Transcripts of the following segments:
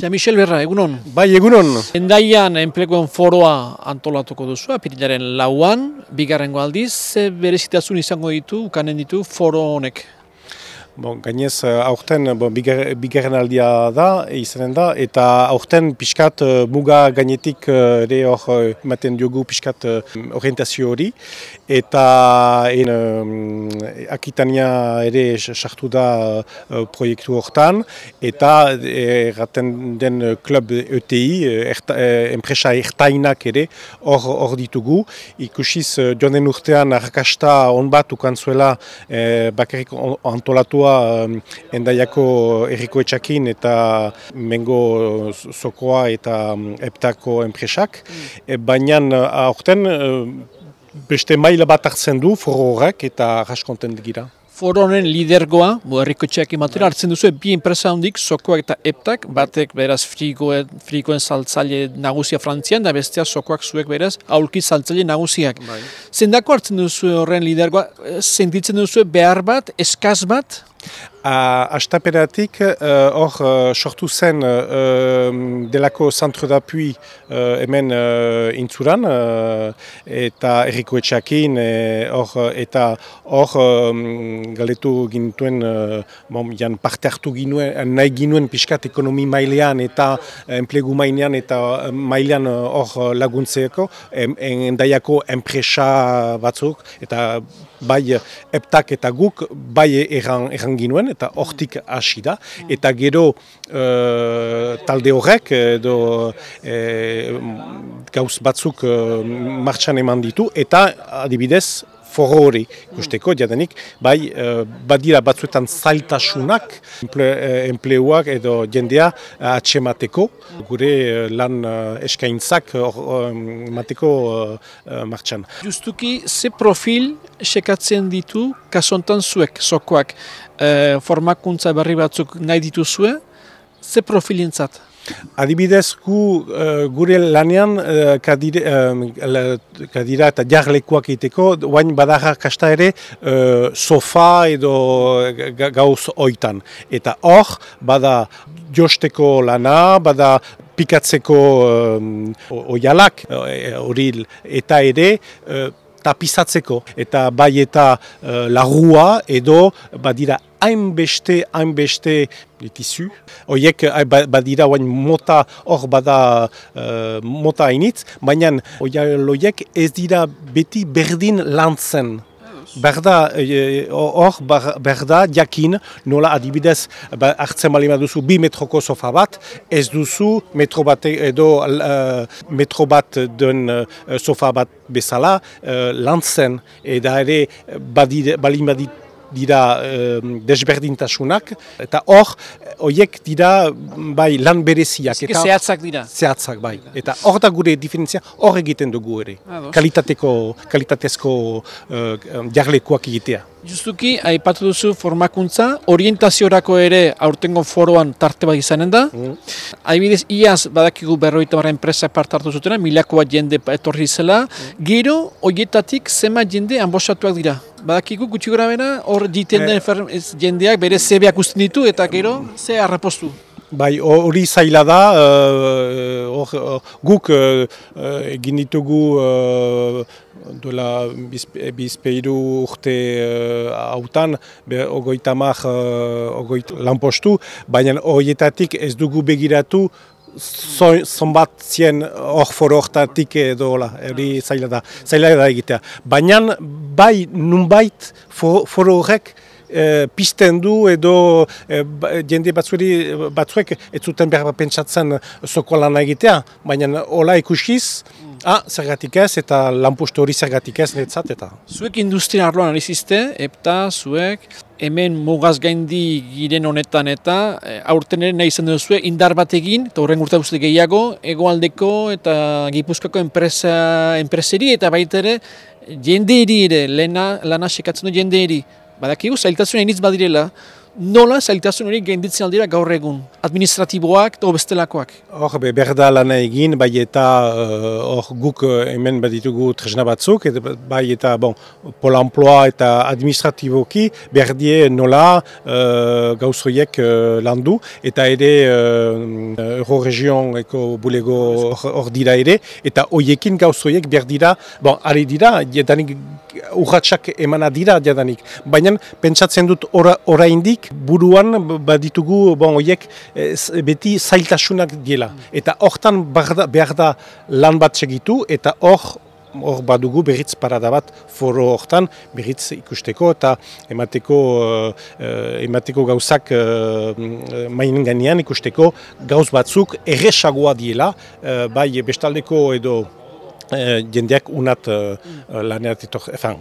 Ja, Michel Berra, egunon. Bai, egunon. Endaian enpleguen foroa antolatuko duzu, apirilaren lauan, bigarrengo aldiz, berezitasun izango ditu, ukanen ditu foro honek? Bon, gainez, eh, aurten bon, bigar, bigarren aldia da, izanen da, eta aurten pixkat uh, muga gainetik uh, ere hor ematen diogu pixkat orientazio hori, eta en, akitania ere sartu da proiektu hortan, eta erraten den klub ETI, erta, enpresa ertainak ere hor, hor ditugu, ikusiz joan den urtean arrakasta onbat ukantzuela uh, bakarrik antolatua endaiako erriko etxakin eta mengo zokoa eta eptako enpresak. Mm. Baina aurten beste maila bat hartzen du foro horrek eta raskonten gira. Foro honen lidergoa, bo erriko etxeak imatera, hartzen duzu bi enpresa hondik, sokoak eta eptak, batek beraz frigoen, frigoen saltzaile nagusia frantzian, da bestea sokoak zuek beraz aulki saltzaile nagusiak. Bai. Zendako hartzen duzu horren lidergoa, sentitzen duzu behar bat, eskaz bat, Uh, Astaperatik uh, hor uh, sortu zen uh, delako zantro d'apui uh, hemen uh, intzuran eta erriko etxakin hor eta hor um, galetu gintuen uh, bom, jan parte hartu ginuen nahi ginuen piskat ekonomi mailean eta enplegu mailean eta mailean hor laguntzeeko endaiako enpresa batzuk eta bai eptak eta guk bai erran, erran ginuen eta hortik hasi da. Eta gero uh, talde horrek edo uh, gauz batzuk uh, martxan eman ditu eta adibidez foro hori ikusteko, jadenik, bai, uh, badira batzuetan zailtasunak enpleuak edo jendea uh, atxemateko, gure lan eskaintzak mateko martxan. Justuki, ze profil sekatzen ditu kasontan zuek, sokoak, formakuntza berri batzuk nahi dituzue, ze profilintzat? Adibidez, gu, uh, gure lanean uh, kadire, uh, kadira eta jarlekuak egiteko, guain badarra kasta ere uh, sofa edo gauz oitan. Eta hor, bada josteko lana, bada pikatzeko um, oialak, hori eta ere, tapizatzeko eta bai eta uh, larrua edo badira hainbeste, hainbeste ditizu. Oiek ba, badira oain mota hor bada uh, mota hainitz, baina oiek ez dira beti berdin lantzen. Berda, e, hor, berda, jakin, nola adibidez, ba, hartzen bali duzu bi metroko sofa bat, ez duzu metro bat edo uh, metro bat den uh, sofa bat bezala uh, lantzen, eda ere bali badit dira desberdintasunak, eta hor, horiek dira bai lan bereziak. Zike zehatzak dira. Zehatzak, bai. Eta hor da gure diferentzia hor egiten dugu ere. Kalitateko, kalitatezko uh, jarlekuak egitea. Justuki, aipatu duzu formakuntza, orientaziorako ere aurtengo foroan tarte bat izanen da. Mm. Aibidez, iaz badakigu berroita barra enpresa part hartu zutena, milako bat jende etorri zela. Mm. Gero, horietatik zema jende anbosatuak dira. Badakigu gutxi gora bera, hor jiten eh. jendeak bere zebeak usten ditu eta gero, ze harrapostu. Bai, hori zaila da, uh, uh, guk uh, egin ditugu uh, duela bizpeiru urte hautan, uh, ogoita mar, uh, lanpostu, baina horietatik ez dugu begiratu zonbat zien hor foro hortatik edo hori zaila da, zaila da egitea. Baina bai nunbait foro horrek e, pisten du edo e, jende batzueri batzuek ez zuten behar pentsatzen zoko egitea, baina hola ikusiz, ah, zergatik ez eta lanpostu hori zergatik ez netzat eta. Zuek industria arloan alizizte, epta, zuek, hemen mugaz gaindi giren honetan eta e, aurten ere nahi izan duzue indar bat egin, eta horren urte guzti gehiago, egoaldeko eta gipuzkako enpresa, enpreseri eta baita ere jende ere, lena, lana sekatzen du jende Badakigu, zailtasun egin badirela, nola zailtasun hori genditzen aldira gaur egun, administratiboak eta bestelakoak? Hor, be, berda lan egin, bai eta eh, hor guk eh, hemen baditugu tresna batzuk, eta bai eta bon, pola amploa eta administratiboki berdie nola uh, gauzoiek uh, landu, eta ere uh, Euroregion bulego hor dira ere, eta hoiekin gauz hoiek behar dira, bon, ari dira, jadanik urratxak emana dira jadanik, baina pentsatzen dut oraindik buruan baditugu bon, hoiek beti zailtasunak diela. Eta hortan behar da lan bat segitu, eta hor hor badugu berriz parada bat foro hortan berriz ikusteko eta emateko, uh, emateko gauzak uh, mainen gainean ikusteko gauz batzuk erresagoa diela, uh, bai bestaldeko edo jendeak unat uh, laneat efan,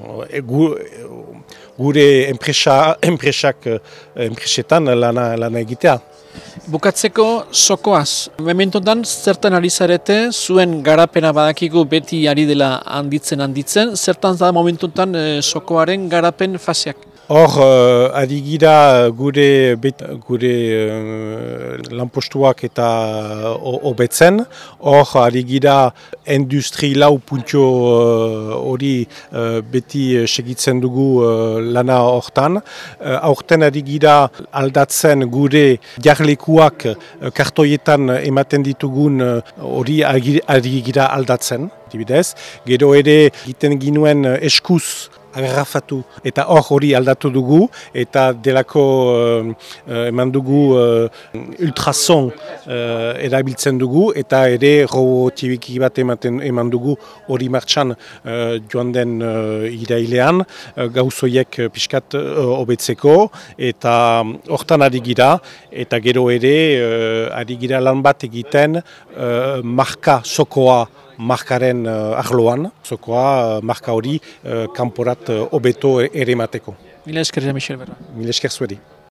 gure enpresa, enpresak uh, enpresetan lana, lana egitea. Bukatzeko sokoaz, mementotan zertan ari zarete, zuen garapena badakigu beti ari dela handitzen handitzen, zertan da momentuntan e, sokoaren garapen faseak? Hor, uh, adigira gure, bet, gure uh, lanpostuak eta hobetzen. Hor, adigira industri lau puntio hori uh, beti segitzen dugu uh, lana hortan. Uh, aurten adigira aldatzen gure jarlekuak uh, kartoietan ematen ditugun hori uh, adigira aldatzen. Gero ere egiten ginuen eskuz agrafatu. Eta hor hori aldatu dugu eta delako uh, eman dugu uh, ultrason uh, erabiltzen dugu eta ere robotibiki bat ematen eman dugu hori martxan uh, joan den uh, irailean. Uh, gauzoiek pixkat hobetzeko eta hortan ari gira eta gero ere uh, ari gira lan bat egiten uh, marka sokoa markaren uh, arloan, zokoa uh, marka hori uh, kanporat uh, obeto ere mateko. Mila esker, Michel Berra. Mila esker zuedi.